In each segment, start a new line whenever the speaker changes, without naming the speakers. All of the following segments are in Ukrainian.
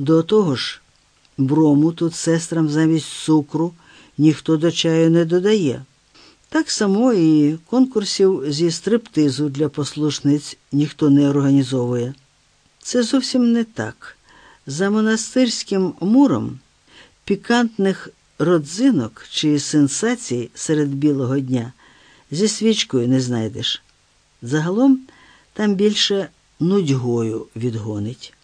До того ж, брому тут сестрам замість цукру ніхто до чаю не додає. Так само і конкурсів зі стриптизу для послушниць ніхто не організовує. Це зовсім не так. За монастирським муром пікантних родзинок чи сенсацій серед білого дня зі свічкою не знайдеш. Загалом там більше нудьгою відгонить.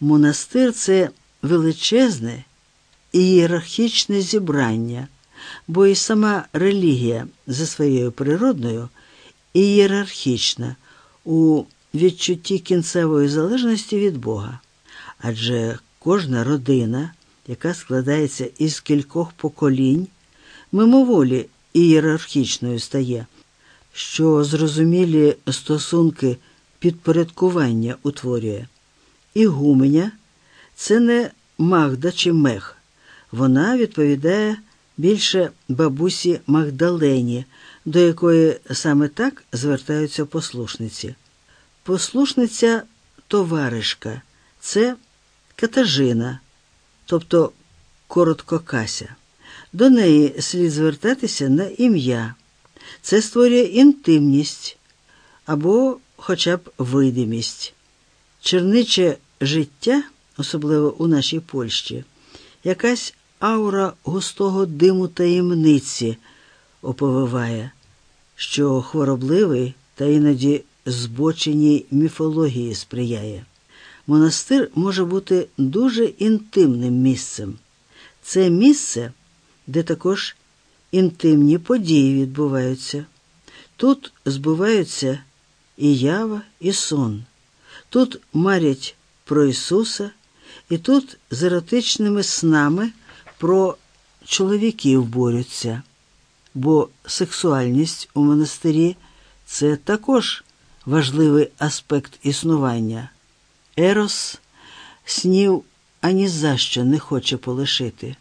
Монастир це величезне ієрархічне зібрання, бо і сама релігія за своєю природною ієрархічна у відчутті кінцевої залежності від Бога. Адже кожна родина, яка складається із кількох поколінь, мимоволі ієрархічною стає, що зрозумілі стосунки підпорядкування утворює. Ігуменя це не Магда чи Мех. Вона відповідає більше бабусі Магдалені, до якої саме так звертаються послушниці. Послушниця товаришка це Катажина, тобто коротко Кася. До неї слід звертатися на ім'я. Це створює інтимність або хоча б видимість. Черниче життя, особливо у нашій Польщі, якась аура густого диму таємниці оповиває, що хворобливий та іноді збоченій міфології сприяє. Монастир може бути дуже інтимним місцем. Це місце, де також інтимні події відбуваються. Тут збуваються і ява, і сон. Тут марять про Ісуса, і тут з еротичними снами про чоловіків борються, бо сексуальність у монастирі це також важливий аспект існування. Ерос снів ані за що не хоче полишити.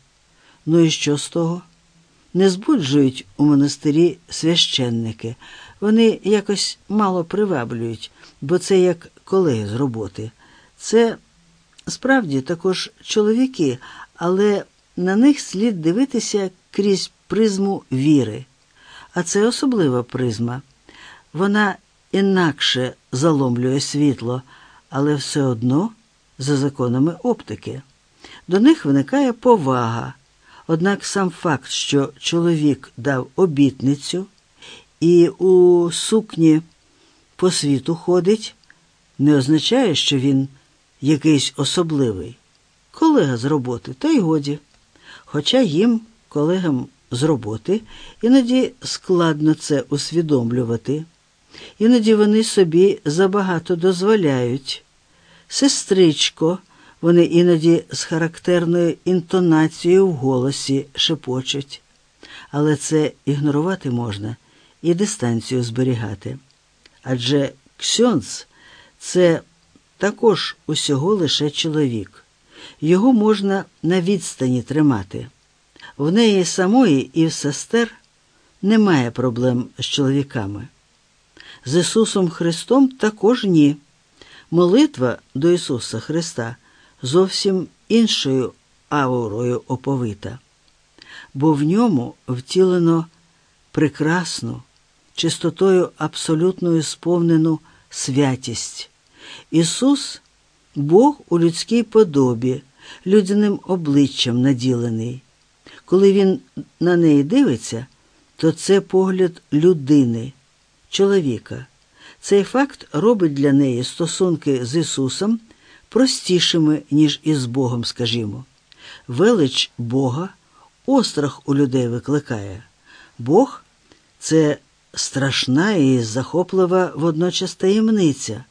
Ну і що з того? Не збуджують у монастирі священники. Вони якось мало приваблюють, бо це як колеги з роботи. Це справді також чоловіки, але на них слід дивитися крізь призму віри. А це особлива призма. Вона інакше заломлює світло, але все одно за законами оптики. До них виникає повага. Однак сам факт, що чоловік дав обітницю і у сукні по світу ходить, не означає, що він якийсь особливий. Колега з роботи, та й годі. Хоча їм, колегам з роботи, іноді складно це усвідомлювати, іноді вони собі забагато дозволяють. Сестричко, вони іноді з характерною інтонацією в голосі шепочуть, але це ігнорувати можна і дистанцію зберігати. Адже ксьонц це також усього лише чоловік. Його можна на відстані тримати. В неї самої і в сестер немає проблем з чоловіками. З Ісусом Христом також ні. Молитва до Ісуса Христа зовсім іншою аурою оповита, бо в ньому втілено прекрасну, чистотою абсолютною сповнену святість. Ісус Бог у людській подобі, людяним обличчям наділений. Коли Він на неї дивиться, то це погляд людини, чоловіка. Цей факт робить для неї стосунки з Ісусом простішими, ніж із Богом, скажімо. Велич Бога острах у людей викликає. Бог це страшна і захоплива водночас таємниця,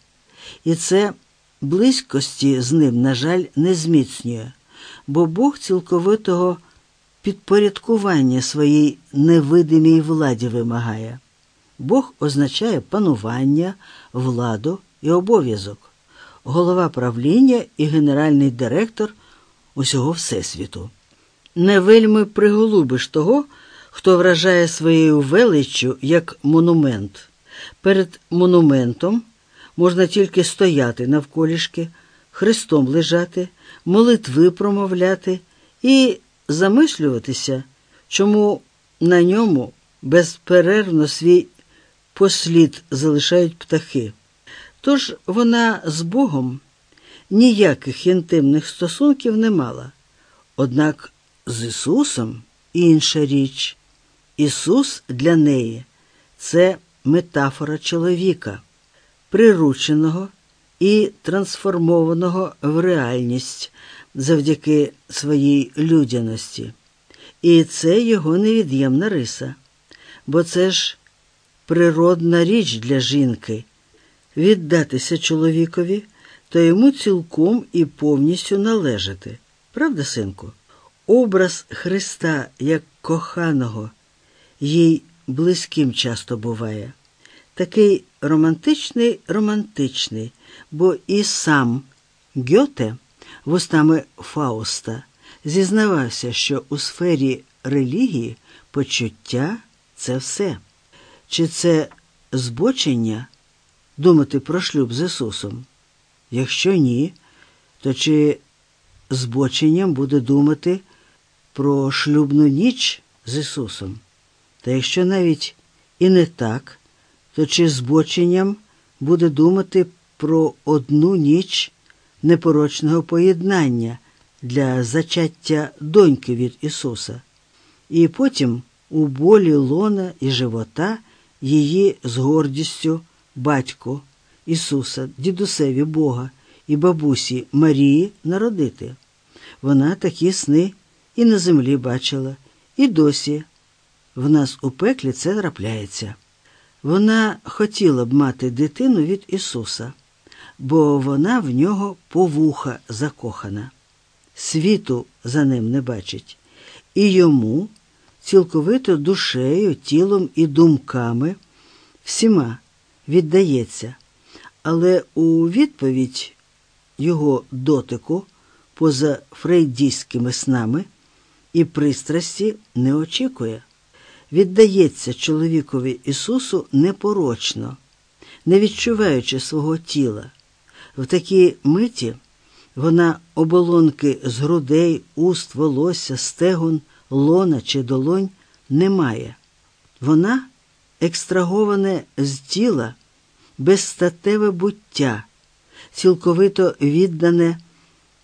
і це близькості з ним, на жаль, не зміцнює, бо Бог цілковитого підпорядкування своїй невидимій владі вимагає. Бог означає панування, владу і обов'язок, голова правління і генеральний директор усього Всесвіту. Не вельми приголубиш того, хто вражає своєю величчю як монумент. Перед монументом можна тільки стояти навколішки, хрестом лежати, молитви промовляти і замислюватися, чому на ньому безперервно свій послід залишають птахи. Тож вона з Богом ніяких інтимних стосунків не мала. Однак з Ісусом інша річ. Ісус для неї це метафора чоловіка, прирученого і трансформованого в реальність завдяки своїй людяності. І це його невід'ємна риса, бо це ж природна річ для жінки віддатися чоловікові, то йому цілком і повністю належати. Правда, синку? Образ Христа як коханого їй близьким часто буває. Такий романтичний, романтичний, бо і сам Гьоте вустами Фауста зізнавався, що у сфері релігії почуття це все. Чи це збочення думати про шлюб з Ісусом? Якщо ні, то чи збоченням буде думати про шлюбну ніч з Ісусом? Та якщо навіть і не так, то чи збоченням буде думати про одну ніч непорочного поєднання для зачаття доньки від Ісуса, і потім у болі лона і живота її з гордістю батько Ісуса, дідусеві Бога і бабусі Марії народити? Вона такі сни і на землі бачила, і досі. В нас у пеклі це трапляється. Вона хотіла б мати дитину від Ісуса, бо вона в нього по вуха закохана, світу за ним не бачить, і йому цілковито душею, тілом і думками всіма віддається, але у відповідь його дотику поза фрейдійськими снами і пристрасті не очікує віддається чоловікові Ісусу непорочно, не відчуваючи свого тіла. В такій миті вона оболонки з грудей, уст, волосся, стегон, лона чи долонь не має. Вона екстраговане з тіла, безстатеве буття, цілковито віддане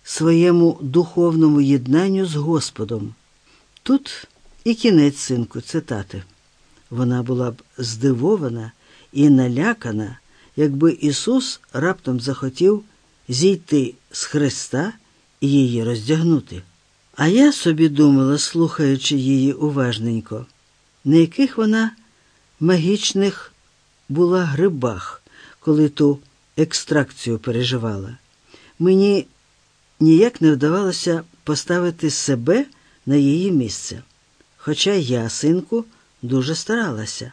своєму духовному єднанню з Господом. Тут і кінець синку цитати. Вона була б здивована і налякана, якби Ісус раптом захотів зійти з Христа і її роздягнути. А я собі думала, слухаючи її уважненько, на яких вона магічних була грибах, коли ту екстракцію переживала. Мені ніяк не вдавалося поставити себе на її місце. Хоча я, синку, дуже старалася.